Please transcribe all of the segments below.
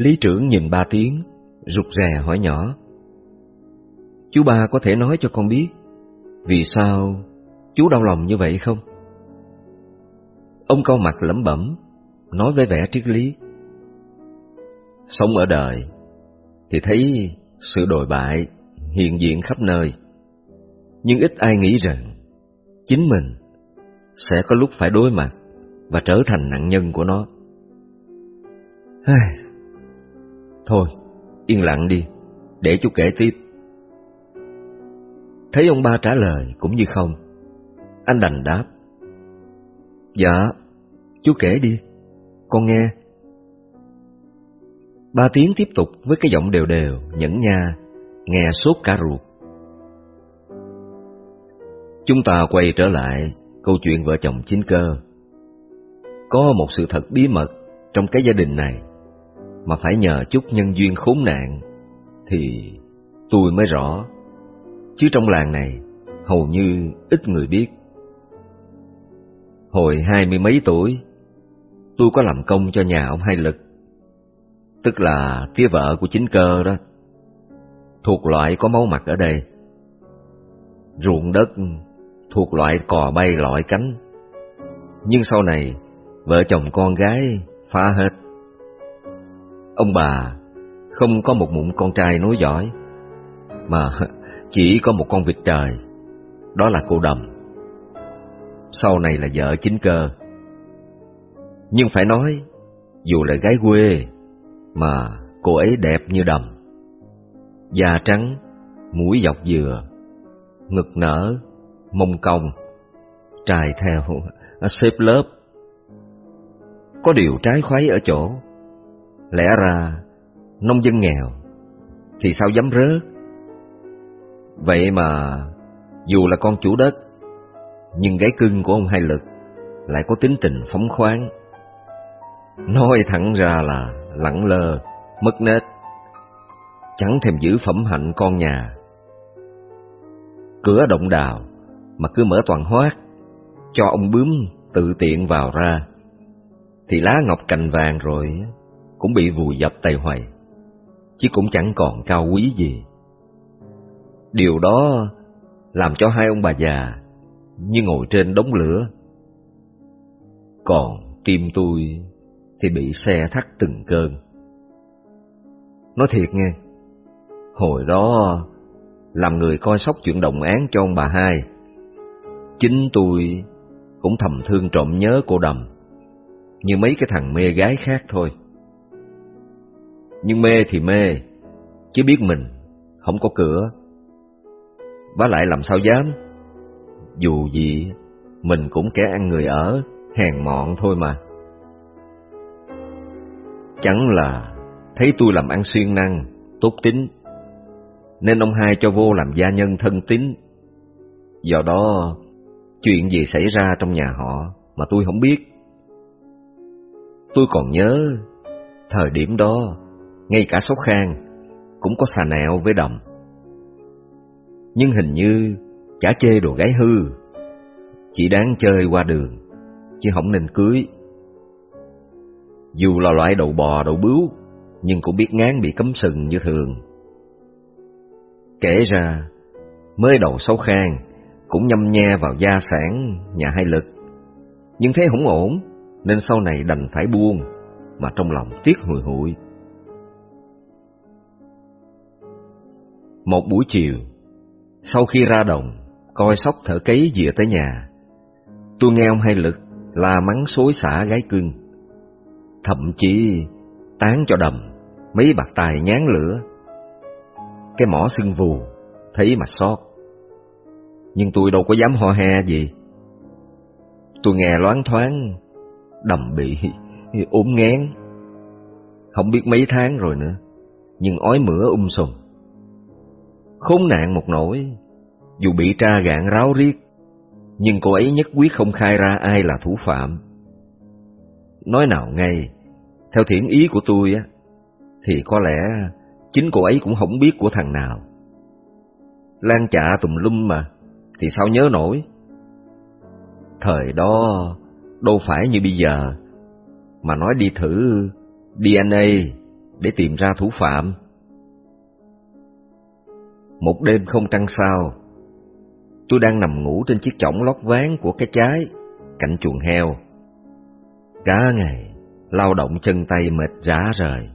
Lý trưởng nhìn ba tiếng, rụt rè hỏi nhỏ. Chú ba có thể nói cho con biết, vì sao chú đau lòng như vậy không? Ông cau mặt lẩm bẩm, nói với vẻ triết lý. Sống ở đời, thì thấy sự đồi bại hiện diện khắp nơi. Nhưng ít ai nghĩ rằng chính mình sẽ có lúc phải đối mặt và trở thành nạn nhân của nó. Thôi, yên lặng đi, để chú kể tiếp. Thấy ông ba trả lời cũng như không, anh đành đáp. Dạ, chú kể đi, con nghe. Ba tiếng tiếp tục với cái giọng đều đều, nhẫn nha, nghe sốt cả ruột. Chúng ta quay trở lại câu chuyện vợ chồng chính cơ. Có một sự thật bí mật trong cái gia đình này mà phải nhờ chút nhân duyên khốn nạn thì tôi mới rõ. Chứ trong làng này hầu như ít người biết. Hồi hai mươi mấy tuổi, tôi có làm công cho nhà ông Hai Lực, tức là tía vợ của chính cơ đó, thuộc loại có máu mặt ở đây. Ruộng đất thuộc loại cò bay lọi cánh. Nhưng sau này, vợ chồng con gái phá hết. Ông bà không có một mụn con trai nối giỏi, mà chỉ có một con vịt trời, đó là cô Đầm. Sau này là vợ chính cơ. Nhưng phải nói, dù là gái quê, mà cô ấy đẹp như đầm. Da trắng, mũi dọc dừa, ngực nở, mông cong, trài theo, xếp lớp. Có điều trái khoái ở chỗ, lẽ ra nông dân nghèo thì sao dám rớt. Vậy mà dù là con chủ đất, nhưng gái cưng của ông Hai Lực lại có tính tình phóng khoáng. Nói thẳng ra là lẳng lơ, mất nết, chẳng thèm giữ phẩm hạnh con nhà. Cửa động đào mà cứ mở toàn hoát, cho ông bướm tự tiện vào ra, thì lá ngọc cành vàng rồi cũng bị vùi dập tay hoài, chứ cũng chẳng còn cao quý gì. Điều đó làm cho hai ông bà già như ngồi trên đống lửa. Còn tim tôi thì bị xe thắt từng cơn. Nói thiệt nghe, hồi đó làm người coi sóc chuyện đồng án cho ông bà hai, Chính tôi cũng thầm thương trộm nhớ cô đầm, như mấy cái thằng mê gái khác thôi. Nhưng mê thì mê, chứ biết mình không có cửa. Bá lại làm sao dám, dù gì mình cũng kẻ ăn người ở, hèn mọn thôi mà. Chẳng là thấy tôi làm ăn xuyên năng, tốt tính, nên ông hai cho vô làm gia nhân thân tín. Do đó Chuyện gì xảy ra trong nhà họ mà tôi không biết. Tôi còn nhớ, thời điểm đó, ngay cả số Khang cũng có xà nẹo với đồng. Nhưng hình như chả chê đồ gái hư, chỉ đáng chơi qua đường, chứ không nên cưới. Dù là loại đậu bò đậu bướu, nhưng cũng biết ngán bị cấm sừng như thường. Kể ra, mới đầu xấu Khang cũng nhâm nhe vào gia sản nhà hai lực. Nhưng thế không ổn, nên sau này đành phải buông, mà trong lòng tiếc hùi hụi. Một buổi chiều, sau khi ra đồng, coi sóc thở cấy dìa tới nhà, tôi nghe ông hai lực la mắng xối xả gái cưng. Thậm chí tán cho đầm, mấy bạc tài nhán lửa. Cái mỏ sưng vù, thấy mà xót nhưng tôi đâu có dám ho he gì. Tôi nghe loáng thoáng, đầm bị ốm ngén, Không biết mấy tháng rồi nữa, nhưng ói mửa um sùm. Khốn nạn một nỗi, dù bị tra gạn ráo riết, nhưng cô ấy nhất quyết không khai ra ai là thủ phạm. Nói nào ngay, theo thiện ý của tôi á, thì có lẽ chính cô ấy cũng không biết của thằng nào. Lan chạ tùm lum mà, thì sao nhớ nổi. Thời đó đâu phải như bây giờ, mà nói đi thử DNA để tìm ra thủ phạm. Một đêm không trăng sao, tôi đang nằm ngủ trên chiếc chõng lót ván của cái trái, cạnh chuồng heo. Cả ngày, lao động chân tay mệt rã rời,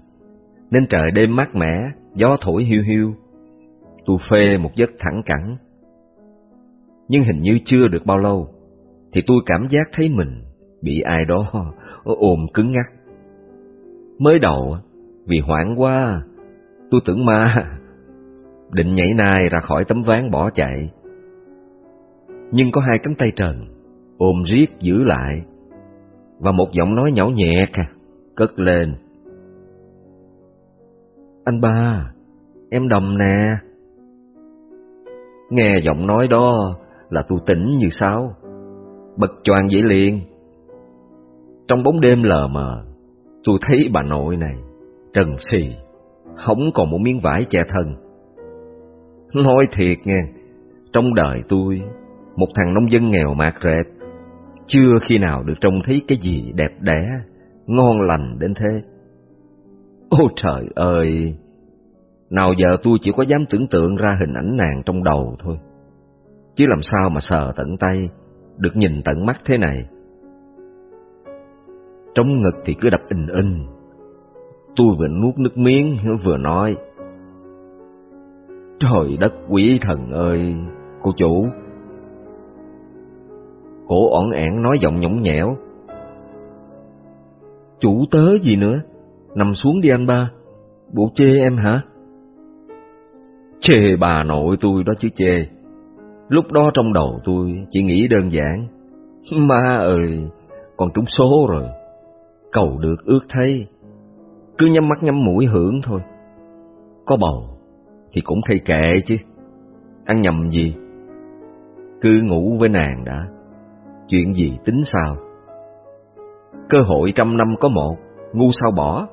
nên trời đêm mát mẻ, gió thổi hiu hiu. Tôi phê một giấc thẳng cẳng. Nhưng hình như chưa được bao lâu, thì tôi cảm giác thấy mình bị ai đó ôm cứng ngắc. Mới đầu, vì hoảng quá, tôi tưởng ma, định nhảy nai ra khỏi tấm ván bỏ chạy. Nhưng có hai cánh tay trần, ôm riết giữ lại, và một giọng nói nhỏ nhẹ cất lên. Anh ba, em đầm nè. Nghe giọng nói đó là tôi tỉnh như sao, bật choàng dậy liền. Trong bóng đêm lờ mờ, tôi thấy bà nội này, trần xì, không còn một miếng vải che thân. Nói thiệt nghe, trong đời tôi, một thằng nông dân nghèo mạt rệt, chưa khi nào được trông thấy cái gì đẹp đẽ, ngon lành đến thế. Ôi trời ơi! Nào giờ tôi chỉ có dám tưởng tượng ra hình ảnh nàng trong đầu thôi. Chứ làm sao mà sờ tận tay, được nhìn tận mắt thế này. Trong ngực thì cứ đập in in. Tôi vừa nuốt nước miếng vừa nói. Trời đất quỷ thần ơi, cô chủ! Cổ ổn ẻn nói giọng nhõng nhẽo. Chủ tớ gì nữa? Nằm xuống đi anh ba. Bộ chê em hả? Chê bà nội tôi đó chứ chê. Lúc đó trong đầu tôi chỉ nghĩ đơn giản. Ma ơi, còn trúng số rồi. Cầu được ước thấy. Cứ nhắm mắt nhắm mũi hưởng thôi. Có bầu thì cũng thay kệ chứ. Ăn nhầm gì? Cứ ngủ với nàng đã. Chuyện gì tính sao? Cơ hội trăm năm có một, ngu sao bỏ.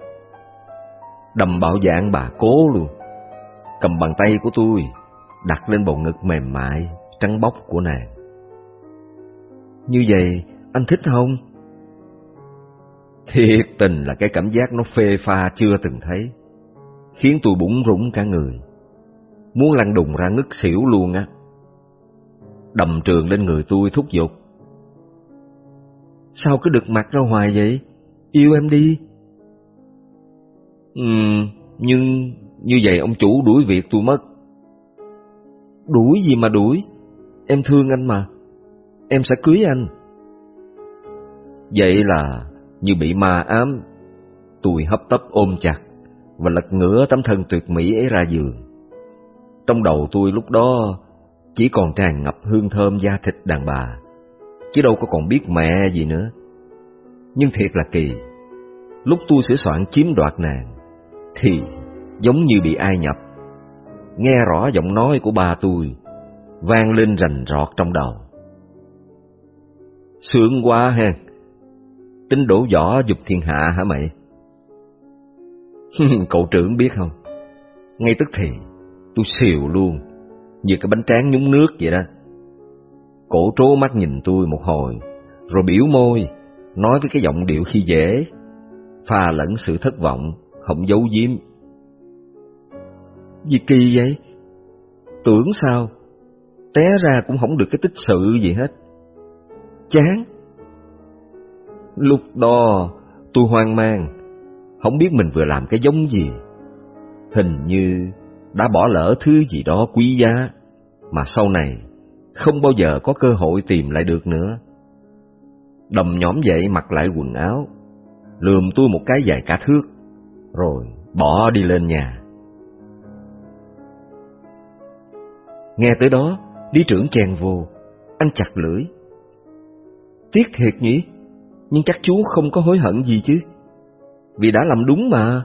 Đầm bạo dạng bà cố luôn. Cầm bàn tay của tôi, đặt lên bầu ngực mềm mại, trắng bóc của nàng. Như vậy, anh thích không? Thiệt tình là cái cảm giác nó phê pha chưa từng thấy, khiến tôi bụng rủng cả người, muốn lăn đùng ra ngất xỉu luôn á. Đầm trường lên người tôi thúc giục. Sao cứ được mặt ra hoài vậy? Yêu em đi. Ừ, nhưng như vậy ông chủ đuổi việc tôi mất. Đuổi gì mà đuổi? Em thương anh mà. Em sẽ cưới anh. Vậy là như bị ma ám, tôi hấp tấp ôm chặt và lật ngửa tấm thân tuyệt mỹ ấy ra giường. Trong đầu tôi lúc đó chỉ còn tràn ngập hương thơm da thịt đàn bà, chứ đâu có còn biết mẹ gì nữa. Nhưng thiệt là kỳ, lúc tôi sửa soạn chiếm đoạt nàng, thì giống như bị ai nhập. Nghe rõ giọng nói của ba tôi, vang lên rành rọt trong đầu. Sướng quá ha, tính đổ võ dục thiên hạ hả mày? Cậu trưởng biết không, ngay tức thì tôi xìu luôn, như cái bánh tráng nhúng nước vậy đó. Cổ trố mắt nhìn tôi một hồi, rồi biểu môi, nói với cái giọng điệu khi dễ, pha lẫn sự thất vọng, không giấu giếm. Gì kỳ vậy? Tưởng sao? Té ra cũng không được cái tích sự gì hết. Chán. Lúc đó tôi hoang mang, không biết mình vừa làm cái giống gì. Hình như đã bỏ lỡ thứ gì đó quý giá, mà sau này không bao giờ có cơ hội tìm lại được nữa. Đầm nhóm dậy mặc lại quần áo, lườm tôi một cái dài cả thước, rồi bỏ đi lên nhà. Nghe tới đó, đi trưởng chèn vô, anh chặt lưỡi. Tiếc thiệt nhỉ, nhưng chắc chú không có hối hận gì chứ, vì đã làm đúng mà.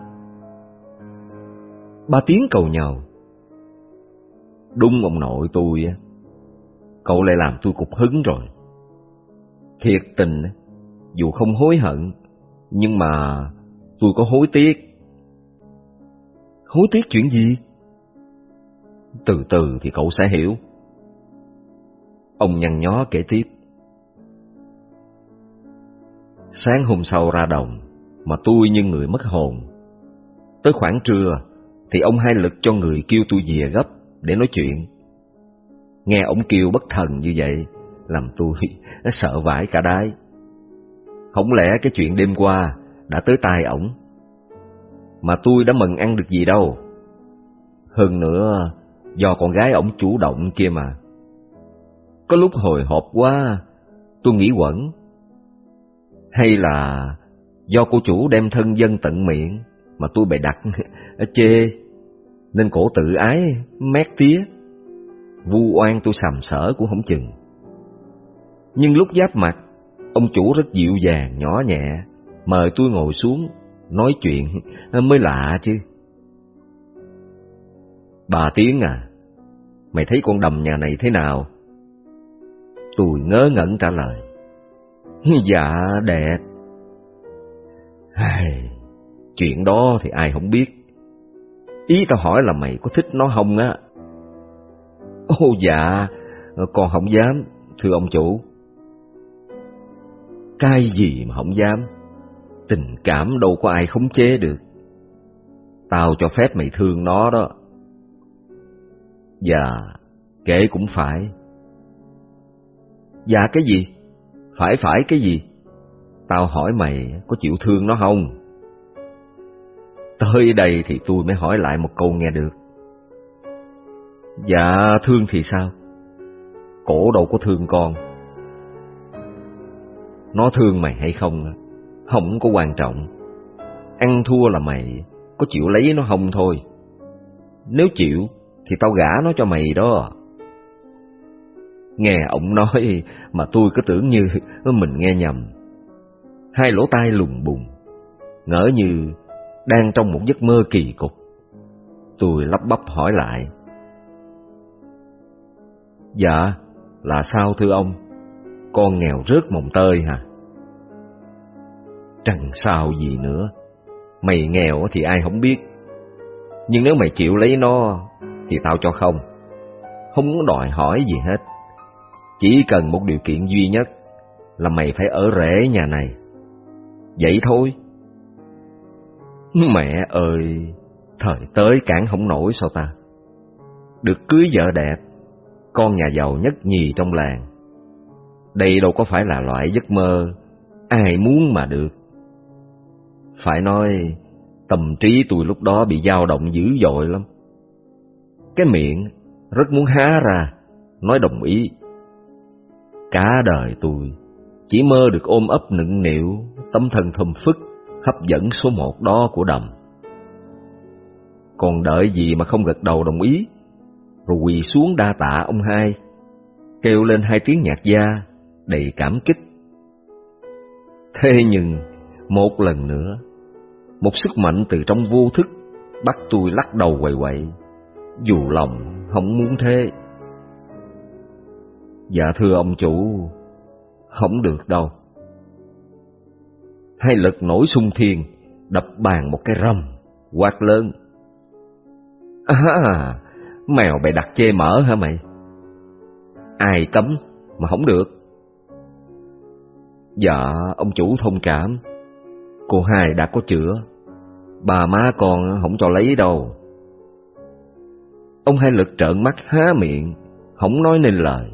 Ba tiếng cầu nhào. Đúng ông nội tôi á, cậu lại làm tôi cục hứng rồi. Thiệt tình, dù không hối hận, nhưng mà tôi có hối tiếc. Hối tiếc chuyện gì? Từ từ thì cậu sẽ hiểu. Ông nhăn nhó kể tiếp. Sáng hôm sau ra đồng, mà tôi như người mất hồn. Tới khoảng trưa thì ông hai lực cho người kêu tôi về gấp để nói chuyện. Nghe ông kêu bất thần như vậy làm tôi sợ vãi cả đái. Không lẽ cái chuyện đêm qua đã tới tai ổng mà tôi đã mừng ăn được gì đâu. Hơn nữa, do con gái ổng chủ động kia mà. Có lúc hồi hộp quá, tôi nghĩ quẩn. Hay là do cô chủ đem thân dân tận miệng mà tôi bày đặt chê, nên cổ tự ái mét tía. Vu oan tôi sàm sở cũng không chừng. Nhưng lúc giáp mặt, ông chủ rất dịu dàng, nhỏ nhẹ, mời tôi ngồi xuống, nói chuyện mới lạ chứ. Bà Tiến à, mày thấy con đầm nhà này thế nào? Tôi ngớ ngẩn trả lời. Dạ đẹp. Ai, chuyện đó thì ai không biết. Ý tao hỏi là mày có thích nó không á? Ô dạ, con không dám, thưa ông chủ. Cái gì mà không dám? Tình cảm đâu có ai khống chế được. Tao cho phép mày thương nó đó. Dạ, kể cũng phải. Dạ cái gì? Phải phải cái gì? Tao hỏi mày có chịu thương nó không? Tới đây thì tôi mới hỏi lại một câu nghe được. Dạ thương thì sao? Cổ đâu có thương con. Nó thương mày hay không không có quan trọng. Ăn thua là mày có chịu lấy nó không thôi. Nếu chịu thì tao gả nó cho mày đó. Nghe ông nói mà tôi cứ tưởng như mình nghe nhầm. Hai lỗ tai lùng bùng, ngỡ như đang trong một giấc mơ kỳ cục. Tôi lắp bắp hỏi lại. Dạ, là sao thưa ông? Con nghèo rớt mồng tơi hả? Chẳng sao gì nữa. Mày nghèo thì ai không biết. Nhưng nếu mày chịu lấy nó thì tao cho không. Không muốn đòi hỏi gì hết. Chỉ cần một điều kiện duy nhất là mày phải ở rễ nhà này. Vậy thôi. Mẹ ơi, thời tới cản không nổi sao ta? Được cưới vợ đẹp, con nhà giàu nhất nhì trong làng. Đây đâu có phải là loại giấc mơ ai muốn mà được. Phải nói, tâm trí tôi lúc đó bị dao động dữ dội lắm. Cái miệng rất muốn há ra, nói đồng ý. Cả đời tôi chỉ mơ được ôm ấp nựng nịu tấm thân thầm phức hấp dẫn số một đó của đầm. Còn đợi gì mà không gật đầu đồng ý, rồi quỳ xuống đa tạ ông hai, kêu lên hai tiếng nhạc gia đầy cảm kích. Thế nhưng, một lần nữa, một sức mạnh từ trong vô thức bắt tôi lắc đầu quậy quậy, dù lòng không muốn thế. Dạ thưa ông chủ, không được đâu. Hai lực nổi sung thiên, đập bàn một cái rầm, quát lớn. À, mèo bày đặt chê mở hả mày? Ai cấm mà không được? Dạ, ông chủ thông cảm. Cô hai đã có chữa. Bà má con không cho lấy đâu. Ông hai lực trợn mắt há miệng, không nói nên lời.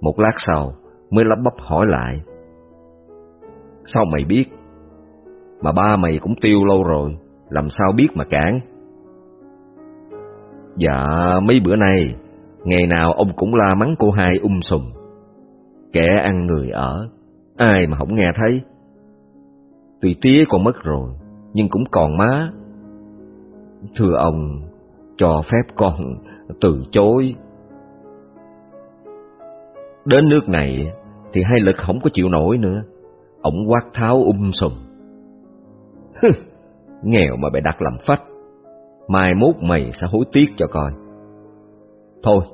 Một lát sau mới lắp bắp hỏi lại. Sao mày biết? Mà ba mày cũng tiêu lâu rồi, làm sao biết mà cản? Dạ, mấy bữa nay, ngày nào ông cũng la mắng cô hai um sùm. Kẻ ăn người ở, ai mà không nghe thấy. Tuy tía còn mất rồi, nhưng cũng còn má. Thưa ông, cho phép con từ chối. Đến nước này thì hai lực không có chịu nổi nữa. Ông quát tháo um sùm. Nghèo mà bày đặt làm phách. Mai mốt mày sẽ hối tiếc cho coi. Thôi,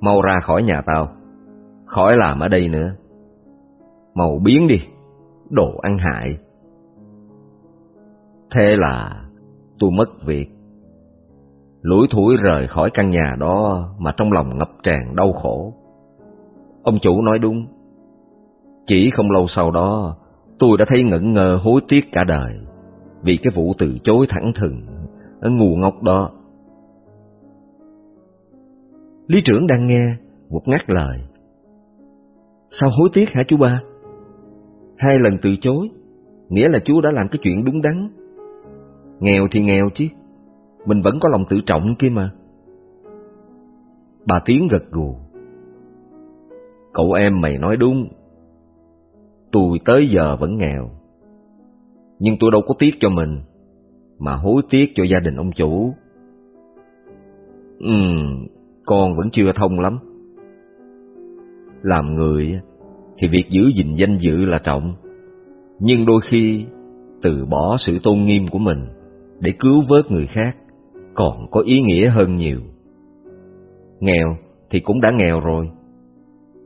mau ra khỏi nhà tao. Khỏi làm ở đây nữa. Màu biến đi, đồ ăn hại. Thế là tôi mất việc. Lủi thủi rời khỏi căn nhà đó mà trong lòng ngập tràn đau khổ. Ông chủ nói đúng. Chỉ không lâu sau đó, tôi đã thấy ngẩn ngơ hối tiếc cả đời. vì cái vụ từ chối thẳng thừng, ngu ngốc đó. Lý trưởng đang nghe, một ngắt lời. Sao hối tiếc hả chú ba? Hai lần từ chối, nghĩa là chú đã làm cái chuyện đúng đắn. Nghèo thì nghèo chứ, mình vẫn có lòng tự trọng kia mà. Bà Tiến gật gù. Cậu em mày nói đúng. Tôi tới giờ vẫn nghèo. Nhưng tôi đâu có tiếc cho mình, mà hối tiếc cho gia đình ông chủ. Ừm, con vẫn chưa thông lắm. Làm người thì việc giữ gìn danh dự là trọng, nhưng đôi khi từ bỏ sự tôn nghiêm của mình để cứu vớt người khác còn có ý nghĩa hơn nhiều. Nghèo thì cũng đã nghèo rồi,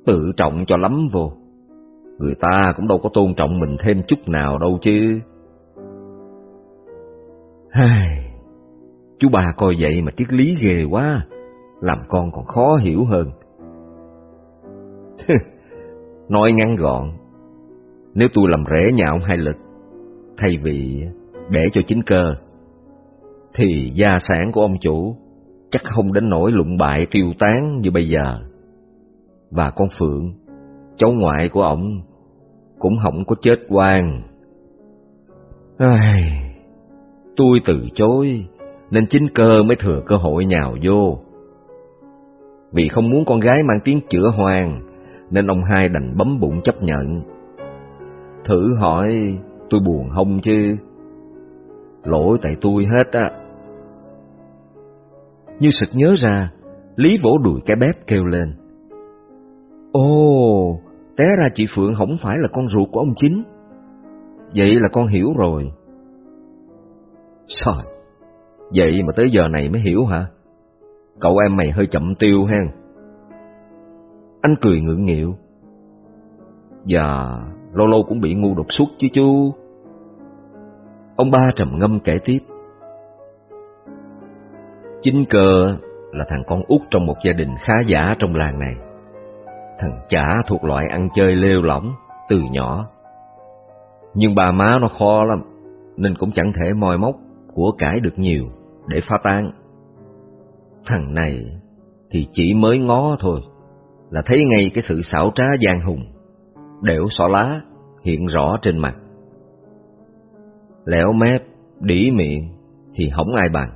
tự trọng cho lắm vô. Người ta cũng đâu có tôn trọng mình thêm chút nào đâu chứ. Hai, chú ba coi vậy mà triết lý ghê quá, làm con còn khó hiểu hơn. Nói ngắn gọn, nếu tôi làm rễ nhà ông Hai Lực, thay vì để cho chính cơ, thì gia sản của ông chủ chắc không đến nỗi lụng bại tiêu tán như bây giờ. Và con Phượng, cháu ngoại của ông, cũng không có chết oan. Ai, tôi từ chối, nên chính cơ mới thừa cơ hội nhào vô. Vì không muốn con gái mang tiếng chữa hoàng, nên ông hai đành bấm bụng chấp nhận. Thử hỏi tôi buồn không chứ? Lỗi tại tôi hết á. Như sực nhớ ra, Lý vỗ đùi cái bếp kêu lên. Ô té ra chị Phượng không phải là con ruột của ông chính. Vậy là con hiểu rồi. Trời, Vậy mà tới giờ này mới hiểu hả? Cậu em mày hơi chậm tiêu hen. Anh cười ngượng nghịu. Dạ, lâu lâu cũng bị ngu đột xuất chứ chú. Ông ba trầm ngâm kể tiếp. Chính cờ là thằng con út trong một gia đình khá giả trong làng này. Thằng chả thuộc loại ăn chơi lêu lỏng từ nhỏ. Nhưng bà má nó khó lắm, nên cũng chẳng thể moi móc của cải được nhiều để phá tan. Thằng này thì chỉ mới ngó thôi, là thấy ngay cái sự xảo trá gian hùng, đẻo xỏ lá hiện rõ trên mặt. Lẻo mép, đỉ miệng thì không ai bằng.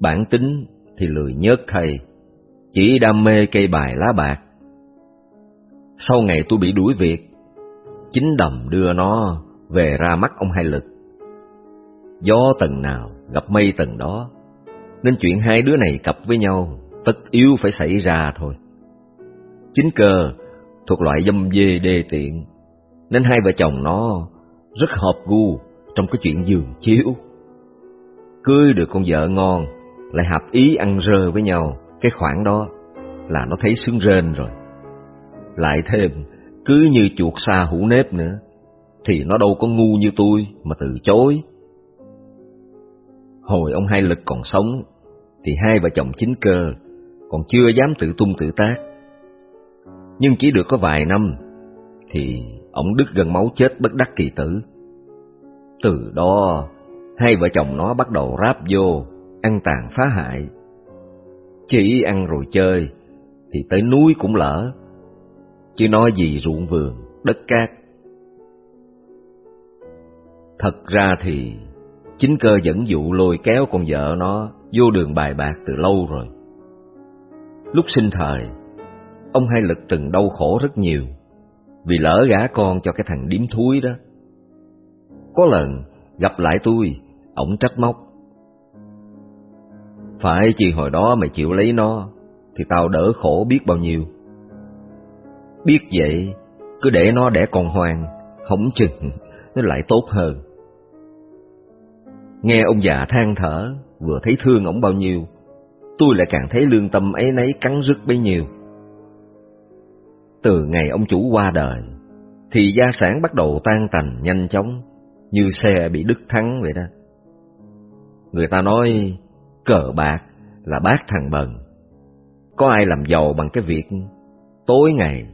Bản tính thì lười nhớt thầy, chỉ đam mê cây bài lá bạc. Sau ngày tôi bị đuổi việc, chính đầm đưa nó về ra mắt ông Hai Lực. Gió tầng nào gặp mây tầng đó, nên chuyện hai đứa này cặp với nhau tất yếu phải xảy ra thôi. Chính cơ thuộc loại dâm dê đê tiện, nên hai vợ chồng nó rất hợp gu trong cái chuyện giường chiếu. Cưới được con vợ ngon, lại hợp ý ăn rơ với nhau, cái khoản đó là nó thấy sướng rên rồi. Lại thêm, cứ như chuột xa hũ nếp nữa, thì nó đâu có ngu như tôi mà từ chối. Hồi ông Hai Lực còn sống, thì hai vợ chồng chính cơ còn chưa dám tự tung tự tác. Nhưng chỉ được có vài năm, thì ông đứt gần máu chết bất đắc kỳ tử. Từ đó, hai vợ chồng nó bắt đầu ráp vô, ăn tàn phá hại. Chỉ ăn rồi chơi, thì tới núi cũng lỡ, chứ nói gì ruộng vườn, đất cát. Thật ra thì chính cơ dẫn dụ lôi kéo con vợ nó vô đường bài bạc từ lâu rồi. Lúc sinh thời, ông Hai Lực từng đau khổ rất nhiều, vì lỡ gả con cho cái thằng điếm thúi đó. Có lần gặp lại tôi, ổng trách móc. Phải chi hồi đó mày chịu lấy nó, thì tao đỡ khổ biết bao nhiêu. Biết vậy, cứ để nó đẻ còn hoàng, không chừng nó lại tốt hơn. Nghe ông già than thở, vừa thấy thương ổng bao nhiêu, tôi lại càng thấy lương tâm ấy nấy cắn rứt bấy nhiêu. Từ ngày ông chủ qua đời, thì gia sản bắt đầu tan tành nhanh chóng, như xe bị đứt thắng vậy đó. Người ta nói cờ bạc là bác thằng bần. Có ai làm giàu bằng cái việc tối ngày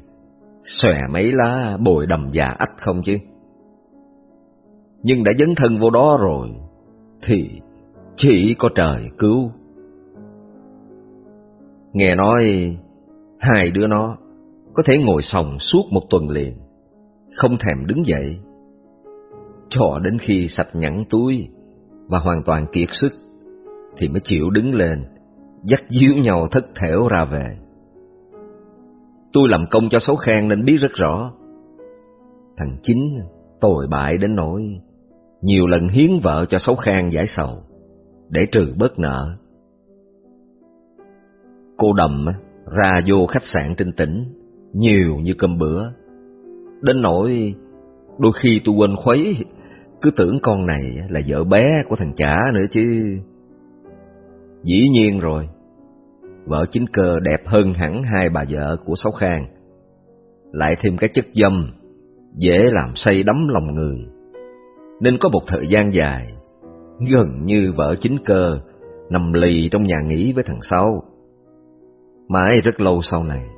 xòe mấy lá bồi đầm già ách không chứ? Nhưng đã dấn thân vô đó rồi, thì chỉ có trời cứu. Nghe nói hai đứa nó có thể ngồi sòng suốt một tuần liền, không thèm đứng dậy, cho đến khi sạch nhẵn túi và hoàn toàn kiệt sức thì mới chịu đứng lên, dắt díu nhau thất thểu ra về. Tôi làm công cho xấu khen nên biết rất rõ. Thằng Chính tồi bại đến nỗi nhiều lần hiến vợ cho xấu Khang giải sầu để trừ bớt nợ. Cô Đầm ra vô khách sạn trên tỉnh nhiều như cơm bữa. Đến nỗi đôi khi tôi quên khuấy, cứ tưởng con này là vợ bé của thằng chả nữa chứ. Dĩ nhiên rồi, vợ chính cơ đẹp hơn hẳn hai bà vợ của Sáu Khang. Lại thêm cái chất dâm, dễ làm say đắm lòng người. Nên có một thời gian dài, gần như vợ chính cơ nằm lì trong nhà nghỉ với thằng Sáu. Mãi rất lâu sau này,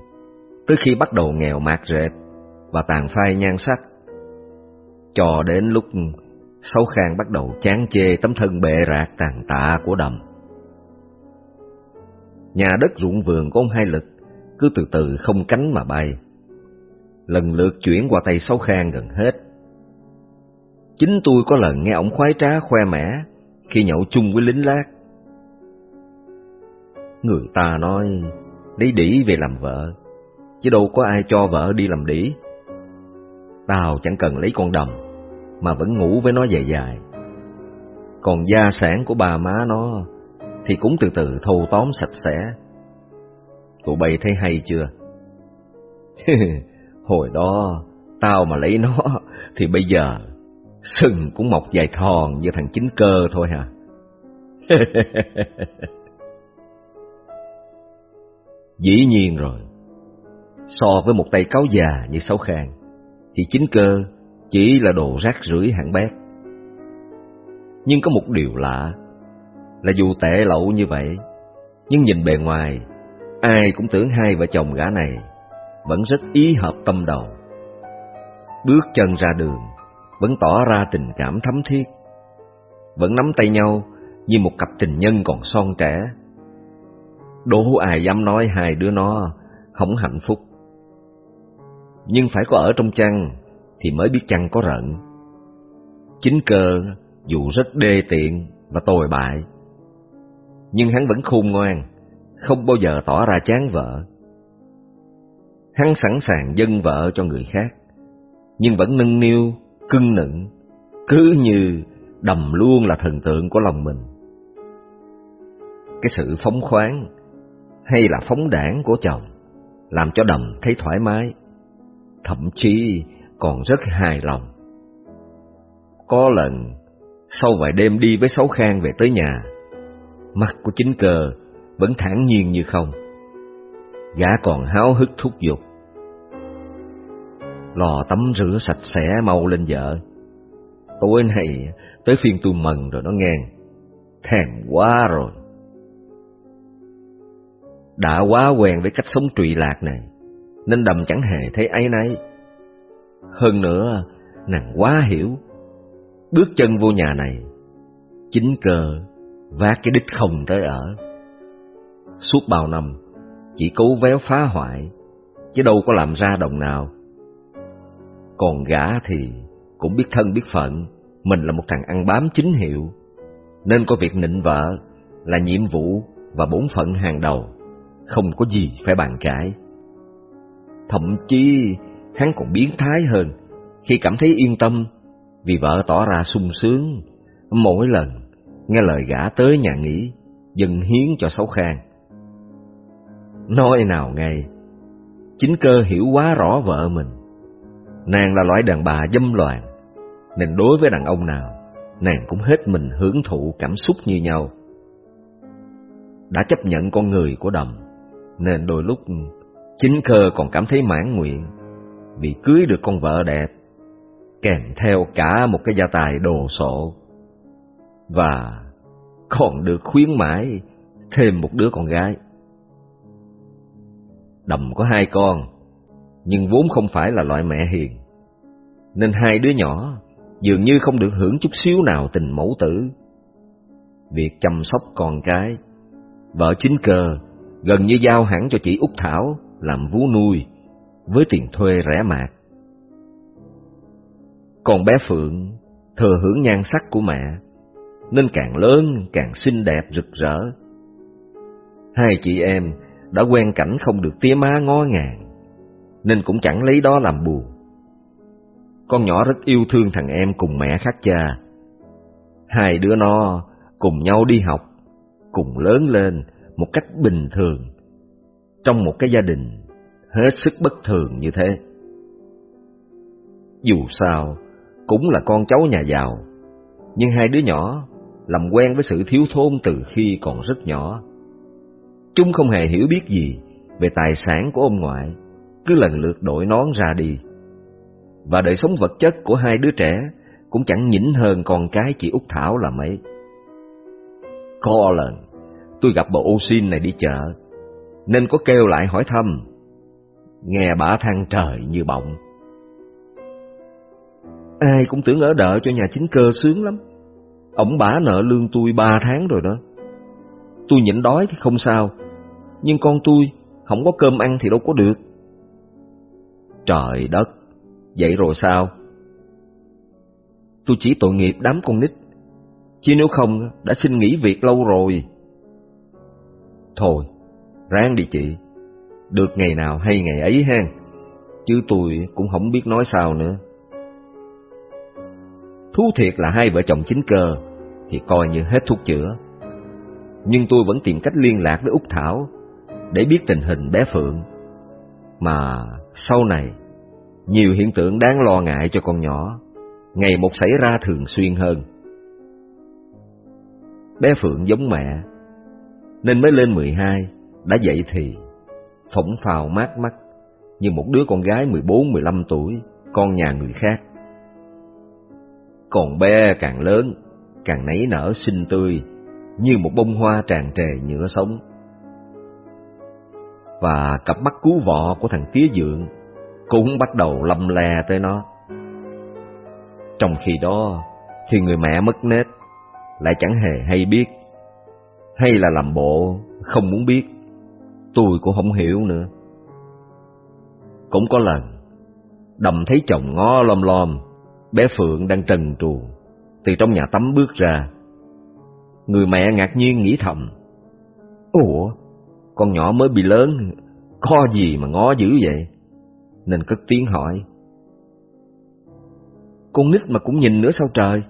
tới khi bắt đầu nghèo mạt rệt và tàn phai nhan sắc, cho đến lúc Sáu Khang bắt đầu chán chê tấm thân bệ rạc tàn tạ của đầm. Nhà đất ruộng vườn của ông Hai Lực cứ từ từ không cánh mà bay. Lần lượt chuyển qua tay Sáu Khang gần hết. Chính tôi có lần nghe ông khoái trá khoe mẽ khi nhậu chung với lính lát. Người ta nói lấy đĩ về làm vợ, chứ đâu có ai cho vợ đi làm đĩ Tao chẳng cần lấy con đầm, mà vẫn ngủ với nó dài dài. Còn gia sản của bà má nó thì cũng từ từ thâu tóm sạch sẽ. Tụi bay thấy hay chưa? Hồi đó tao mà lấy nó thì bây giờ sừng cũng mọc dài thòn như thằng chính cơ thôi hả? Dĩ nhiên rồi, so với một tay cáo già như Sáu Khang, thì chính cơ chỉ là đồ rác rưởi hạng bét. Nhưng có một điều lạ là dù tệ lậu như vậy, nhưng nhìn bề ngoài, ai cũng tưởng hai vợ chồng gã này vẫn rất ý hợp tâm đầu. Bước chân ra đường, vẫn tỏ ra tình cảm thấm thiết, vẫn nắm tay nhau như một cặp tình nhân còn son trẻ. Đố ai dám nói hai đứa nó không hạnh phúc. Nhưng phải có ở trong chăn thì mới biết chăn có rận. Chính cơ dù rất đê tiện và tồi bại, nhưng hắn vẫn khôn ngoan, không bao giờ tỏ ra chán vợ. Hắn sẵn sàng dâng vợ cho người khác, nhưng vẫn nâng niu, cưng nựng, cứ như đầm luôn là thần tượng của lòng mình. Cái sự phóng khoáng hay là phóng đảng của chồng làm cho đầm thấy thoải mái, thậm chí còn rất hài lòng. Có lần, sau vài đêm đi với Sáu Khang về tới nhà, Mặt của chính cờ vẫn thản nhiên như không. Gã còn háo hức thúc giục. Lò tắm rửa sạch sẽ mau lên vợ. Tối này tới phiên tôi mần rồi nó nghe. Thèm quá rồi. Đã quá quen với cách sống trụy lạc này, nên đầm chẳng hề thấy ấy nấy. Hơn nữa, nàng quá hiểu. Bước chân vô nhà này, chính cờ vác cái đích không tới ở. Suốt bao năm, chỉ cố véo phá hoại, chứ đâu có làm ra đồng nào. Còn gã thì cũng biết thân biết phận, mình là một thằng ăn bám chính hiệu, nên có việc nịnh vợ là nhiệm vụ và bổn phận hàng đầu, không có gì phải bàn cãi. Thậm chí hắn còn biến thái hơn khi cảm thấy yên tâm vì vợ tỏ ra sung sướng mỗi lần nghe lời gã tới nhà nghỉ, dâng hiến cho Sáu Khang. Nói nào ngay, chính cơ hiểu quá rõ vợ mình. Nàng là loại đàn bà dâm loạn, nên đối với đàn ông nào, nàng cũng hết mình hưởng thụ cảm xúc như nhau. Đã chấp nhận con người của đầm, nên đôi lúc chính cơ còn cảm thấy mãn nguyện vì cưới được con vợ đẹp, kèm theo cả một cái gia tài đồ sộ và còn được khuyến mãi thêm một đứa con gái. Đầm có hai con, nhưng vốn không phải là loại mẹ hiền, nên hai đứa nhỏ dường như không được hưởng chút xíu nào tình mẫu tử. Việc chăm sóc con cái, vợ chính cơ gần như giao hẳn cho chị Út Thảo làm vú nuôi với tiền thuê rẻ mạt. Còn bé Phượng thừa hưởng nhan sắc của mẹ, nên càng lớn càng xinh đẹp rực rỡ. Hai chị em đã quen cảnh không được tía má ngó ngàng, nên cũng chẳng lấy đó làm buồn. Con nhỏ rất yêu thương thằng em cùng mẹ khác cha. Hai đứa nó cùng nhau đi học, cùng lớn lên một cách bình thường, trong một cái gia đình hết sức bất thường như thế. Dù sao, cũng là con cháu nhà giàu, nhưng hai đứa nhỏ làm quen với sự thiếu thốn từ khi còn rất nhỏ. Chúng không hề hiểu biết gì về tài sản của ông ngoại, cứ lần lượt đổi nón ra đi. Và đời sống vật chất của hai đứa trẻ cũng chẳng nhỉnh hơn con cái chị Út Thảo là mấy. Có lần, tôi gặp bộ ô xin này đi chợ, nên có kêu lại hỏi thăm. Nghe bà than trời như bọng. Ai cũng tưởng ở đợi cho nhà chính cơ sướng lắm ổng bả nợ lương tôi ba tháng rồi đó. Tôi nhịn đói thì không sao, nhưng con tôi không có cơm ăn thì đâu có được. Trời đất, vậy rồi sao? Tôi chỉ tội nghiệp đám con nít, chứ nếu không đã xin nghỉ việc lâu rồi. Thôi, ráng đi chị, được ngày nào hay ngày ấy hen, chứ tôi cũng không biết nói sao nữa. Thú thiệt là hai vợ chồng chính cơ thì coi như hết thuốc chữa. Nhưng tôi vẫn tìm cách liên lạc với Úc Thảo để biết tình hình bé Phượng. Mà sau này, nhiều hiện tượng đáng lo ngại cho con nhỏ, ngày một xảy ra thường xuyên hơn. Bé Phượng giống mẹ, nên mới lên 12, đã dậy thì, phỏng phào mát mắt, như một đứa con gái 14-15 tuổi, con nhà người khác. Còn bé càng lớn, càng nảy nở xinh tươi, như một bông hoa tràn trề nhựa sống. Và cặp mắt cứu vọ của thằng tía dượng cũng bắt đầu lâm le tới nó. Trong khi đó, thì người mẹ mất nết, lại chẳng hề hay biết, hay là làm bộ không muốn biết, tôi cũng không hiểu nữa. Cũng có lần, đầm thấy chồng ngó lom lom, bé Phượng đang trần truồng, từ trong nhà tắm bước ra. Người mẹ ngạc nhiên nghĩ thầm, Ủa, con nhỏ mới bị lớn, có gì mà ngó dữ vậy? Nên cất tiếng hỏi. Con nít mà cũng nhìn nữa sao trời?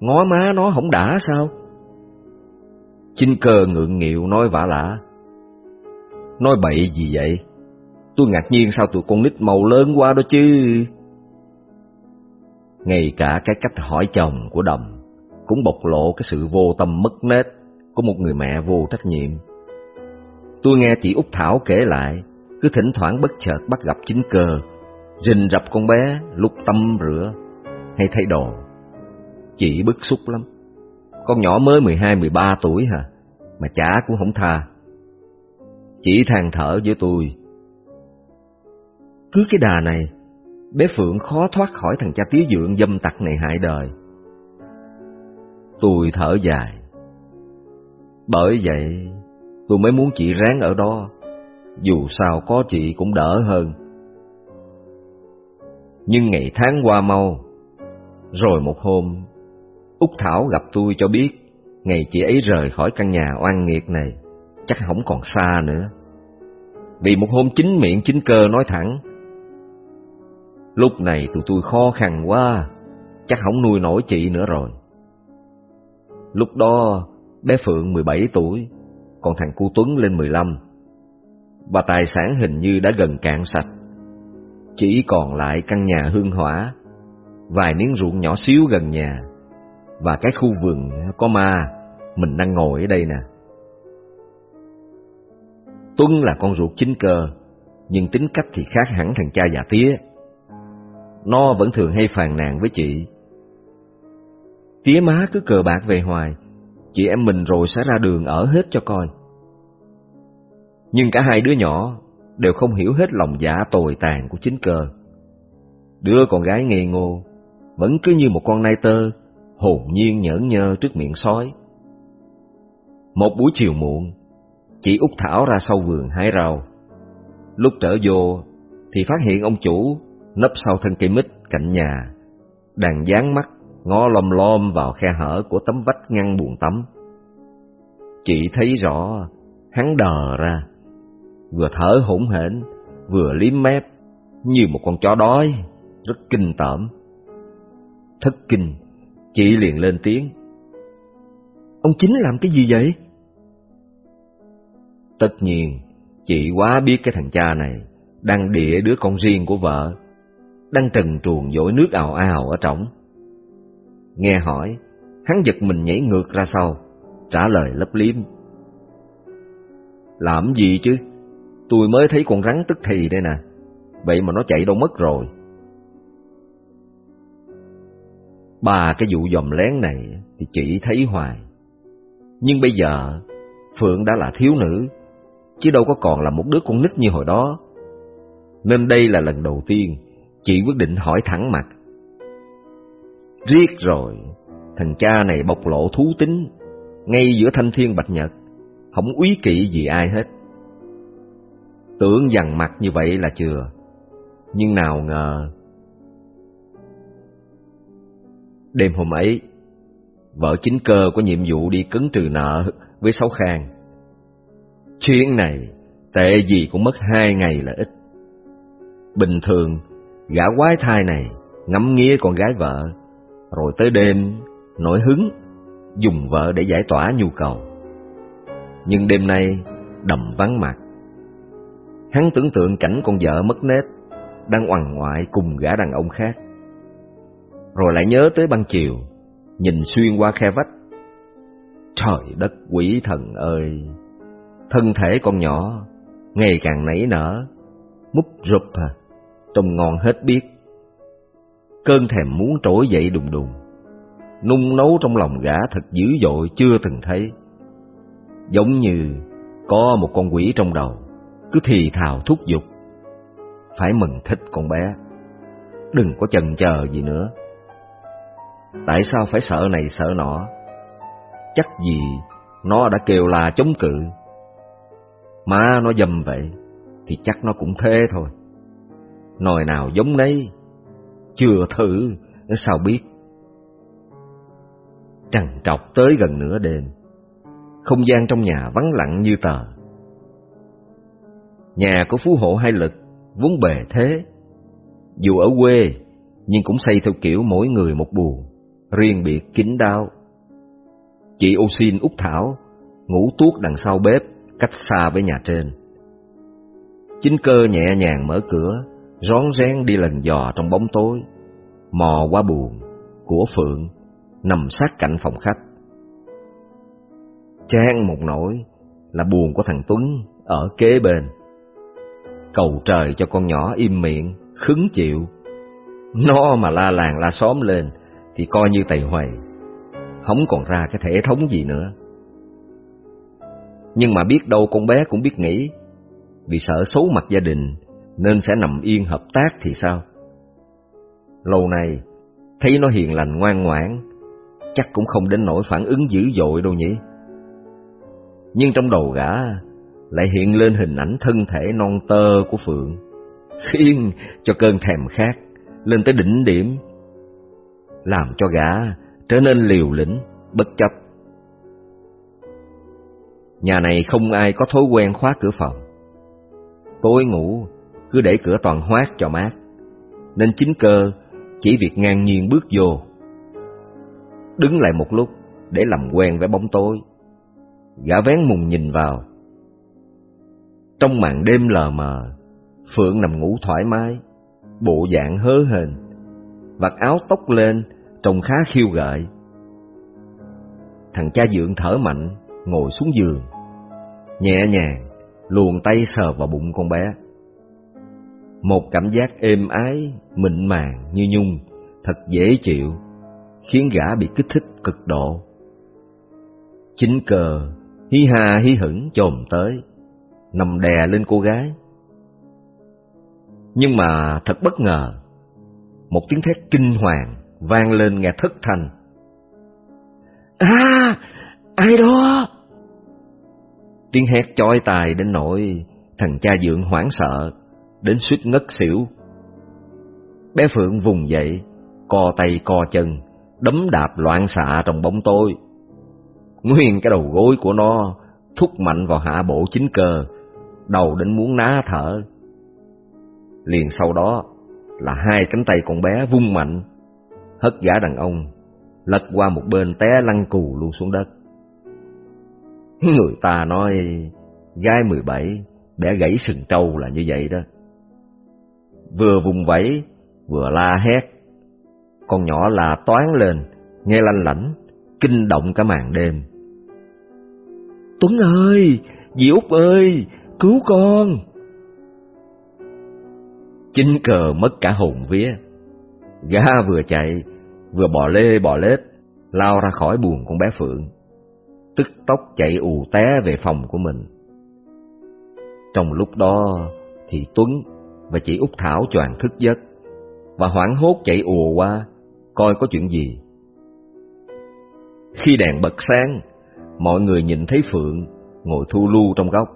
Ngó má nó không đã sao? Chinh cơ ngượng nghịu nói vả lạ. Nói bậy gì vậy? Tôi ngạc nhiên sao tụi con nít màu lớn quá đó chứ. Ngay cả cái cách hỏi chồng của Đồng cũng bộc lộ cái sự vô tâm mất nết của một người mẹ vô trách nhiệm. Tôi nghe chị Út Thảo kể lại, cứ thỉnh thoảng bất chợt bắt gặp chính cơ, rình rập con bé lúc tâm rửa hay thay đồ. Chị bức xúc lắm. Con nhỏ mới 12-13 tuổi hả, mà chả cũng không tha. Chị than thở với tôi. Cứ cái đà này, bé Phượng khó thoát khỏi thằng cha tía dượng dâm tặc này hại đời. Tôi thở dài. Bởi vậy, tôi mới muốn chị ráng ở đó, dù sao có chị cũng đỡ hơn. Nhưng ngày tháng qua mau, rồi một hôm, Úc Thảo gặp tôi cho biết, ngày chị ấy rời khỏi căn nhà oan nghiệt này, chắc không còn xa nữa. Vì một hôm chính miệng chính cơ nói thẳng, Lúc này tụi tôi khó khăn quá, chắc không nuôi nổi chị nữa rồi. Lúc đó, bé Phượng 17 tuổi, còn thằng cu Tuấn lên 15. Và tài sản hình như đã gần cạn sạch. Chỉ còn lại căn nhà hương hỏa, vài miếng ruộng nhỏ xíu gần nhà, và cái khu vườn có ma, mình đang ngồi ở đây nè. Tuấn là con ruột chính cơ, nhưng tính cách thì khác hẳn thằng cha già tía. Nó vẫn thường hay phàn nàn với chị. Tía má cứ cờ bạc về hoài, chị em mình rồi sẽ ra đường ở hết cho coi. Nhưng cả hai đứa nhỏ đều không hiểu hết lòng giả tồi tàn của chính cờ. Đứa con gái ngây ngô, vẫn cứ như một con nai tơ, hồn nhiên nhởn nhơ trước miệng sói. Một buổi chiều muộn, chị út Thảo ra sau vườn hái rau. Lúc trở vô thì phát hiện ông chủ nấp sau thân cây mít cạnh nhà, đang dán mắt ngó lom lom vào khe hở của tấm vách ngăn buồng tắm. Chị thấy rõ hắn đờ ra, vừa thở hổn hển, vừa liếm mép như một con chó đói, rất kinh tởm. Thất kinh, chị liền lên tiếng. Ông chính làm cái gì vậy? Tất nhiên, chị quá biết cái thằng cha này đang đĩa đứa con riêng của vợ, đang trần truồng dỗi nước ào ào ở trỏng. Nghe hỏi, hắn giật mình nhảy ngược ra sau, trả lời lấp liếm. Làm gì chứ? Tôi mới thấy con rắn tức thì đây nè, vậy mà nó chạy đâu mất rồi. Ba cái vụ dòm lén này thì chỉ thấy hoài. Nhưng bây giờ, Phượng đã là thiếu nữ, chứ đâu có còn là một đứa con nít như hồi đó. Nên đây là lần đầu tiên chị quyết định hỏi thẳng mặt. Riết rồi, thằng cha này bộc lộ thú tính, ngay giữa thanh thiên bạch nhật, không úy kỵ gì ai hết. Tưởng dằn mặt như vậy là chừa, nhưng nào ngờ. Đêm hôm ấy, vợ chính cơ có nhiệm vụ đi cấn trừ nợ với Sáu Khang. Chuyến này, tệ gì cũng mất hai ngày là ít. Bình thường, gã quái thai này ngắm nghía con gái vợ, rồi tới đêm nổi hứng dùng vợ để giải tỏa nhu cầu. Nhưng đêm nay đầm vắng mặt. Hắn tưởng tượng cảnh con vợ mất nết đang oằn ngoại cùng gã đàn ông khác. Rồi lại nhớ tới ban chiều, nhìn xuyên qua khe vách. Trời đất quỷ thần ơi! Thân thể con nhỏ ngày càng nảy nở, múp rụp à, trông ngon hết biết. Cơn thèm muốn trỗi dậy đùng đùng, nung nấu trong lòng gã thật dữ dội chưa từng thấy. Giống như có một con quỷ trong đầu, cứ thì thào thúc giục. Phải mừng thích con bé, đừng có chần chờ gì nữa. Tại sao phải sợ này sợ nọ? Chắc gì nó đã kêu là chống cự. Má nó dâm vậy, thì chắc nó cũng thế thôi. Nồi nào giống đây chưa thử, sao biết. Trằn trọc tới gần nửa đêm, không gian trong nhà vắng lặng như tờ. Nhà của phú hộ hai lực, vốn bề thế. Dù ở quê, nhưng cũng xây theo kiểu mỗi người một buồn, riêng biệt kín đáo. Chị ô xin út thảo, ngủ tuốt đằng sau bếp, cách xa với nhà trên. Chính cơ nhẹ nhàng mở cửa, rón rén đi lần dò trong bóng tối, mò qua buồn của Phượng, nằm sát cạnh phòng khách. Trang một nỗi là buồn của thằng Tuấn ở kế bên. Cầu trời cho con nhỏ im miệng, khứng chịu. Nó mà la làng la xóm lên thì coi như tày hoài, không còn ra cái thể thống gì nữa. Nhưng mà biết đâu con bé cũng biết nghĩ, vì sợ xấu mặt gia đình nên sẽ nằm yên hợp tác thì sao? Lâu nay, thấy nó hiền lành ngoan ngoãn, chắc cũng không đến nỗi phản ứng dữ dội đâu nhỉ. Nhưng trong đầu gã lại hiện lên hình ảnh thân thể non tơ của Phượng, khiến cho cơn thèm khát lên tới đỉnh điểm, làm cho gã trở nên liều lĩnh, bất chấp. Nhà này không ai có thói quen khóa cửa phòng. Tối ngủ, cứ để cửa toàn hoát cho mát, nên chính cơ chỉ việc ngang nhiên bước vô. Đứng lại một lúc để làm quen với bóng tối, gã vén mùng nhìn vào. Trong màn đêm lờ mờ, Phượng nằm ngủ thoải mái, bộ dạng hớ hền, vạt áo tóc lên trông khá khiêu gợi. Thằng cha dượng thở mạnh, ngồi xuống giường, nhẹ nhàng luồn tay sờ vào bụng con bé. Một cảm giác êm ái, mịn màng như nhung, thật dễ chịu, khiến gã bị kích thích cực độ. Chính cờ, hi hà hi hửng chồm tới, nằm đè lên cô gái. Nhưng mà thật bất ngờ, một tiếng thét kinh hoàng vang lên nghe thất thành. À, ai đó? Tiếng hét chói tai đến nỗi thằng cha dượng hoảng sợ, đến suýt ngất xỉu. Bé Phượng vùng dậy, co tay co chân, đấm đạp loạn xạ trong bóng tối. Nguyên cái đầu gối của nó thúc mạnh vào hạ bộ chính cơ, đầu đến muốn ná thở. Liền sau đó là hai cánh tay con bé vung mạnh, hất gã đàn ông, lật qua một bên té lăn cù luôn xuống đất. Người ta nói gái 17 bẻ gãy sừng trâu là như vậy đó. Vừa vùng vẫy, vừa la hét. Con nhỏ là toán lên, nghe lanh lảnh, kinh động cả màn đêm. Tuấn ơi, dì Út ơi, cứu con! Chính cờ mất cả hồn vía. Gã vừa chạy, vừa bò lê bò lết, lao ra khỏi buồng con bé Phượng. Tức tốc chạy ù té về phòng của mình. Trong lúc đó thì Tuấn và chị Út Thảo choàng thức giấc và hoảng hốt chạy ùa qua coi có chuyện gì. Khi đèn bật sáng, mọi người nhìn thấy Phượng ngồi thu lưu trong góc.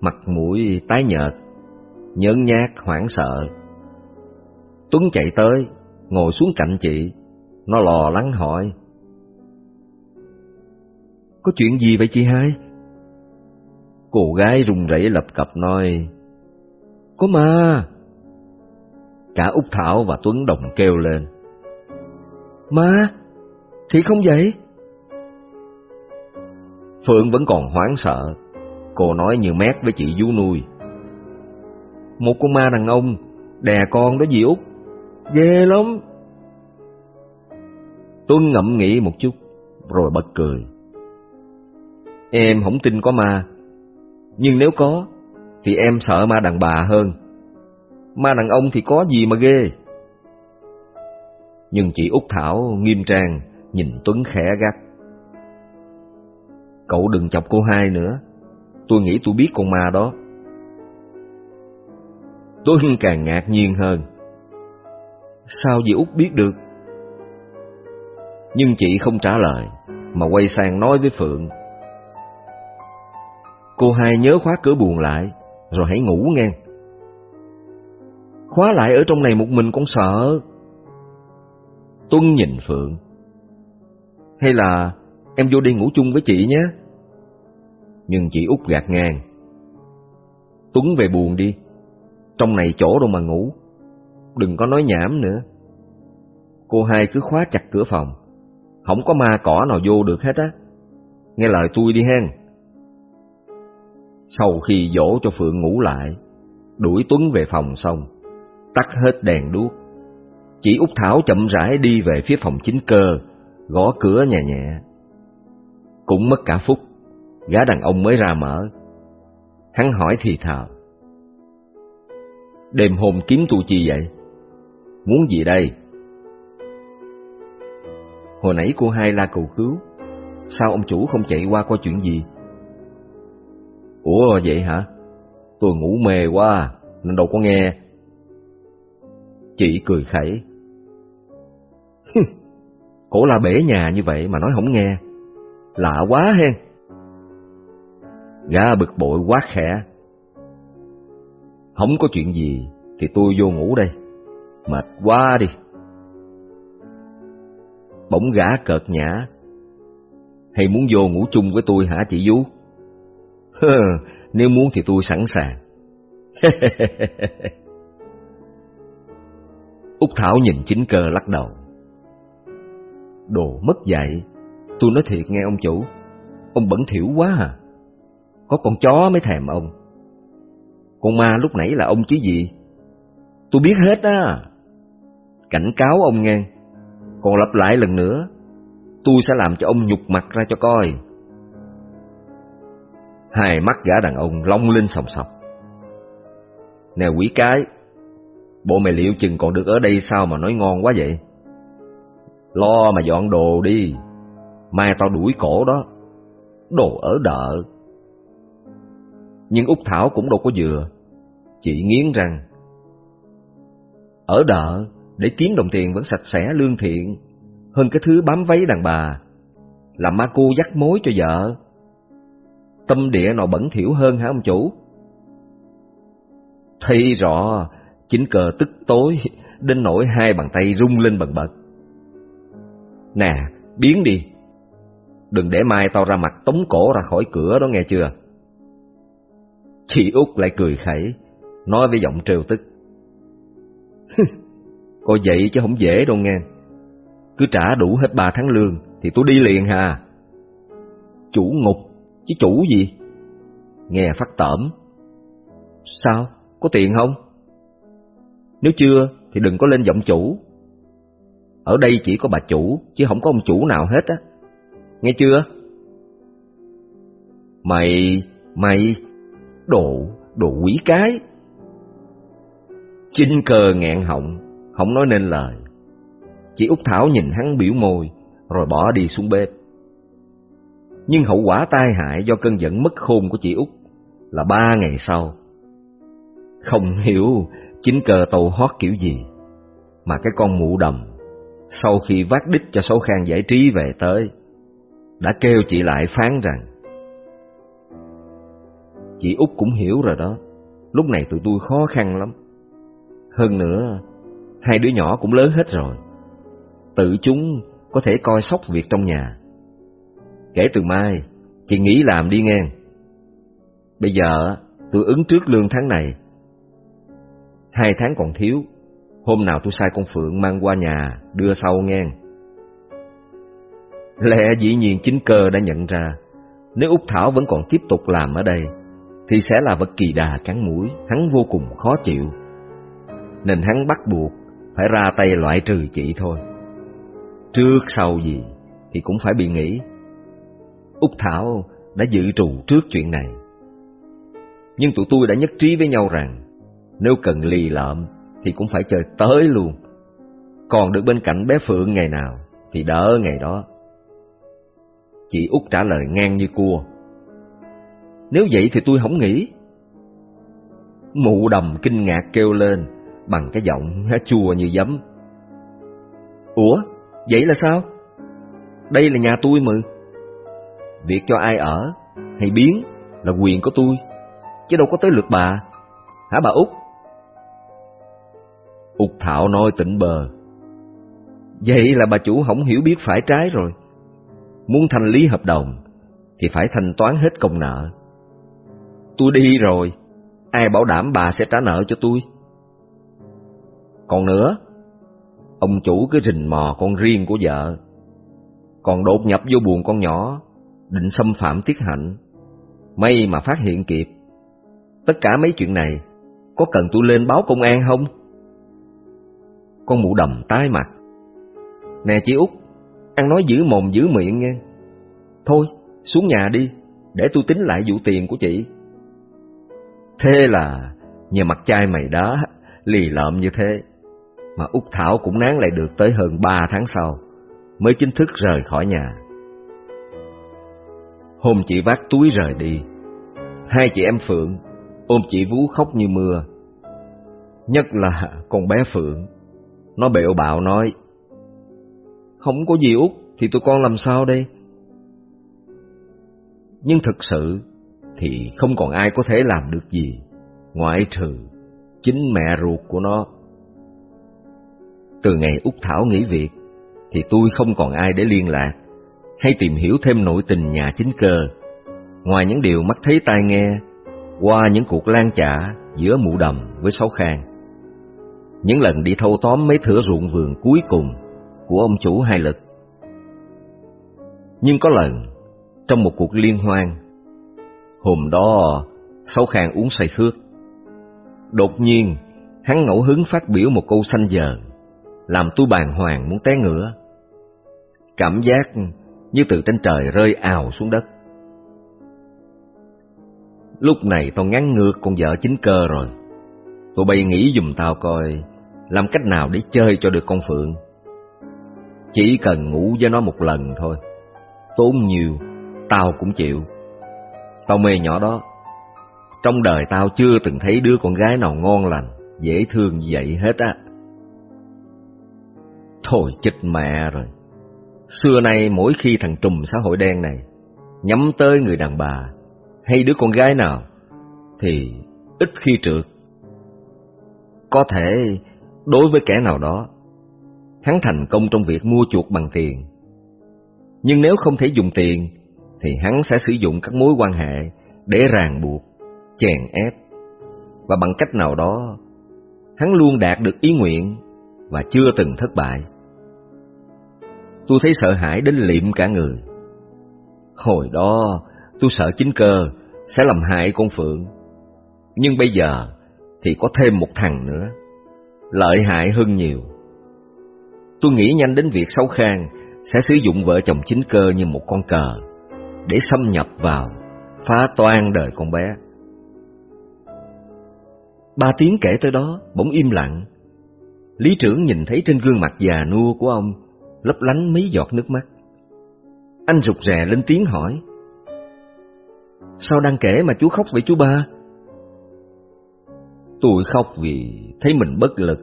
Mặt mũi tái nhợt, nhớn nhát hoảng sợ. Tuấn chạy tới, ngồi xuống cạnh chị, nó lò lắng hỏi. Có chuyện gì vậy chị hai? Cô gái run rẩy lập cập nói, có ma! Cả Úc Thảo và Tuấn đồng kêu lên. Ma? Thì không vậy? Phượng vẫn còn hoảng sợ. Cô nói như mét với chị vú nuôi. Một con ma đàn ông đè con đó dì Út. Ghê lắm. Tuấn ngẫm nghĩ một chút rồi bật cười. Em không tin có ma, nhưng nếu có thì em sợ ma đàn bà hơn. Ma đàn ông thì có gì mà ghê. Nhưng chị Út Thảo nghiêm trang nhìn Tuấn khẽ gắt. Cậu đừng chọc cô hai nữa, tôi nghĩ tôi biết con ma đó. Tuấn càng ngạc nhiên hơn. Sao dì Út biết được? Nhưng chị không trả lời, mà quay sang nói với Phượng. Cô hai nhớ khóa cửa buồn lại, rồi hãy ngủ nghe. Khóa lại ở trong này một mình con sợ. Tuân nhìn Phượng. Hay là em vô đi ngủ chung với chị nhé. Nhưng chị út gạt ngang. Tuấn về buồn đi, trong này chỗ đâu mà ngủ, đừng có nói nhảm nữa. Cô hai cứ khóa chặt cửa phòng, không có ma cỏ nào vô được hết á. Nghe lời tôi đi hen. Sau khi dỗ cho Phượng ngủ lại, đuổi Tuấn về phòng xong, tắt hết đèn đuốc. chỉ Út Thảo chậm rãi đi về phía phòng chính cơ, gõ cửa nhẹ nhẹ. Cũng mất cả phút, gã đàn ông mới ra mở. Hắn hỏi thì thào. Đêm hôm kiếm tu chi vậy? Muốn gì đây? Hồi nãy cô hai la cầu cứu, sao ông chủ không chạy qua coi chuyện gì? Ủa vậy hả? Tôi ngủ mê quá, nên đâu có nghe. Chị cười khẩy. Cổ là bể nhà như vậy mà nói không nghe. Lạ quá hen. Gã bực bội quá khẽ. Không có chuyện gì thì tôi vô ngủ đây. Mệt quá đi. Bỗng gã cợt nhã. Hay muốn vô ngủ chung với tôi hả chị Vú? Nếu muốn thì tôi sẵn sàng. Úc Thảo nhìn chính cơ lắc đầu. Đồ mất dạy, tôi nói thiệt nghe ông chủ, ông bẩn thỉu quá à. Có con chó mới thèm ông. Con ma lúc nãy là ông chứ gì? Tôi biết hết á. Cảnh cáo ông nghe, còn lặp lại lần nữa, tôi sẽ làm cho ông nhục mặt ra cho coi. Hai mắt gã đàn ông long linh sòng sọc. Nè quỷ cái, bộ mày liệu chừng còn được ở đây sao mà nói ngon quá vậy? Lo mà dọn đồ đi, mai tao đuổi cổ đó. Đồ ở đợ. Nhưng Út Thảo cũng đâu có dừa, Chị nghiến rằng Ở đợ để kiếm đồng tiền vẫn sạch sẽ lương thiện hơn cái thứ bám váy đàn bà, làm ma cô dắt mối cho vợ. Tâm địa nào bẩn thỉu hơn hả ông chủ? Thấy rõ, chính cờ tức tối, đến nỗi hai bàn tay rung lên bần bật. Nè, biến đi. Đừng để mai tao ra mặt tống cổ ra khỏi cửa đó nghe chưa? Chị út lại cười khẩy, nói với giọng trêu tức. Coi vậy chứ không dễ đâu nghe. Cứ trả đủ hết ba tháng lương thì tôi đi liền hà. Chủ ngục, chứ chủ gì? Nghe phát tởm. Sao? Có tiền không? Nếu chưa thì đừng có lên giọng chủ. Ở đây chỉ có bà chủ chứ không có ông chủ nào hết á. Nghe chưa? Mày, mày, đồ, đồ quỷ cái. Chinh cờ nghẹn họng, không nói nên lời. Chị Út Thảo nhìn hắn biểu môi, rồi bỏ đi xuống bếp. Nhưng hậu quả tai hại do cơn giận mất khôn của chị Út là ba ngày sau. Không hiểu chính cờ tàu hót kiểu gì, mà cái con mụ đầm, sau khi vác đích cho số khang giải trí về tới, đã kêu chị lại phán rằng Chị Út cũng hiểu rồi đó, lúc này tụi tôi khó khăn lắm. Hơn nữa, hai đứa nhỏ cũng lớn hết rồi tự chúng có thể coi sóc việc trong nhà. Kể từ mai, chị nghỉ làm đi nghe. Bây giờ tôi ứng trước lương tháng này. Hai tháng còn thiếu, hôm nào tôi sai con Phượng mang qua nhà, đưa sau nghe. Lẽ dĩ nhiên chính cơ đã nhận ra, nếu Úc Thảo vẫn còn tiếp tục làm ở đây, thì sẽ là vật kỳ đà cắn mũi, hắn vô cùng khó chịu. Nên hắn bắt buộc phải ra tay loại trừ chị thôi. Trước sau gì thì cũng phải bị nghỉ. Úc Thảo đã dự trù trước chuyện này. Nhưng tụi tôi đã nhất trí với nhau rằng nếu cần lì lợm thì cũng phải chơi tới luôn. Còn được bên cạnh bé Phượng ngày nào thì đỡ ngày đó. Chị Út trả lời ngang như cua. Nếu vậy thì tôi không nghĩ. Mụ đầm kinh ngạc kêu lên bằng cái giọng chua như giấm. Ủa, Vậy là sao? Đây là nhà tôi mà. Việc cho ai ở hay biến là quyền của tôi, chứ đâu có tới lượt bà. Hả bà Út? Út Thảo nói tỉnh bờ. Vậy là bà chủ không hiểu biết phải trái rồi. Muốn thanh lý hợp đồng thì phải thanh toán hết công nợ. Tôi đi rồi, ai bảo đảm bà sẽ trả nợ cho tôi? Còn nữa, Ông chủ cứ rình mò con riêng của vợ Còn đột nhập vô buồn con nhỏ Định xâm phạm tiết hạnh. May mà phát hiện kịp. Tất cả mấy chuyện này Có cần tôi lên báo công an không? Con mụ đầm tái mặt. Nè chị út Ăn nói giữ mồm giữ miệng nghe. Thôi xuống nhà đi Để tôi tính lại vụ tiền của chị. Thế là Nhờ mặt trai mày đó Lì lợm như thế mà Úc Thảo cũng nán lại được tới hơn ba tháng sau, mới chính thức rời khỏi nhà. Hôm chị vác túi rời đi, hai chị em Phượng ôm chị Vú khóc như mưa. Nhất là con bé Phượng, nó bẹo bạo nói, Không có gì Út thì tụi con làm sao đây? Nhưng thực sự thì không còn ai có thể làm được gì, ngoại trừ chính mẹ ruột của nó. Từ ngày Úc Thảo nghỉ việc, thì tôi không còn ai để liên lạc, hay tìm hiểu thêm nội tình nhà chính cơ, ngoài những điều mắt thấy tai nghe, qua những cuộc lan chả giữa mụ đầm với sáu khang. Những lần đi thâu tóm mấy thửa ruộng vườn cuối cùng của ông chủ hai lực. Nhưng có lần, trong một cuộc liên hoan, hôm đó sáu khang uống say khước. Đột nhiên, hắn ngẫu hứng phát biểu một câu xanh dờn làm tôi bàng hoàng muốn té ngửa. Cảm giác như từ trên trời rơi ào xuống đất. Lúc này tao ngắn ngược con vợ chính cơ rồi. Tụi bay nghĩ dùm tao coi làm cách nào để chơi cho được con Phượng. Chỉ cần ngủ với nó một lần thôi. Tốn nhiều, tao cũng chịu. Tao mê nhỏ đó. Trong đời tao chưa từng thấy đứa con gái nào ngon lành, dễ thương như vậy hết á. Thôi chết mẹ rồi. Xưa nay mỗi khi thằng trùm xã hội đen này nhắm tới người đàn bà hay đứa con gái nào thì ít khi trượt. Có thể đối với kẻ nào đó, hắn thành công trong việc mua chuộc bằng tiền. Nhưng nếu không thể dùng tiền thì hắn sẽ sử dụng các mối quan hệ để ràng buộc, chèn ép và bằng cách nào đó hắn luôn đạt được ý nguyện và chưa từng thất bại. Tôi thấy sợ hãi đến liệm cả người. Hồi đó tôi sợ chính cơ sẽ làm hại con Phượng. Nhưng bây giờ thì có thêm một thằng nữa, lợi hại hơn nhiều. Tôi nghĩ nhanh đến việc Sáu Khang sẽ sử dụng vợ chồng chính cơ như một con cờ để xâm nhập vào, phá toan đời con bé. Ba tiếng kể tới đó, bỗng im lặng. Lý trưởng nhìn thấy trên gương mặt già nua của ông lấp lánh mấy giọt nước mắt. Anh rụt rè lên tiếng hỏi. Sao đang kể mà chú khóc vậy chú ba? Tôi khóc vì thấy mình bất lực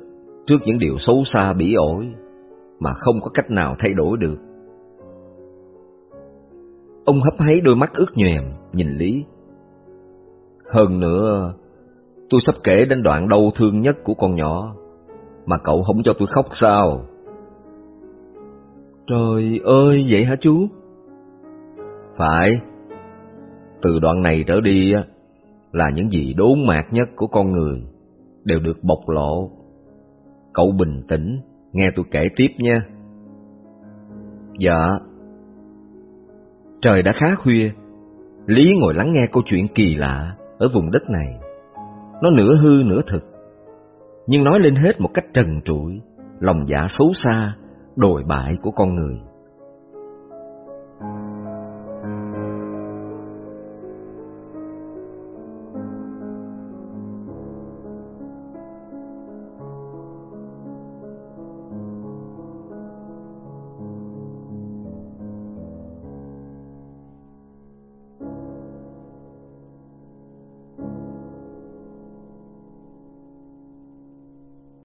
trước những điều xấu xa bỉ ổi mà không có cách nào thay đổi được. Ông hấp háy đôi mắt ướt nhòm nhìn Lý. Hơn nữa, tôi sắp kể đến đoạn đau thương nhất của con nhỏ, mà cậu không cho tôi khóc sao? Trời ơi, vậy hả chú? Phải. Từ đoạn này trở đi là những gì đốn mạc nhất của con người đều được bộc lộ. Cậu bình tĩnh, nghe tôi kể tiếp nha. Dạ. Trời đã khá khuya, Lý ngồi lắng nghe câu chuyện kỳ lạ ở vùng đất này. Nó nửa hư nửa thực, nhưng nói lên hết một cách trần trụi, lòng dạ xấu xa, đồi bại của con người.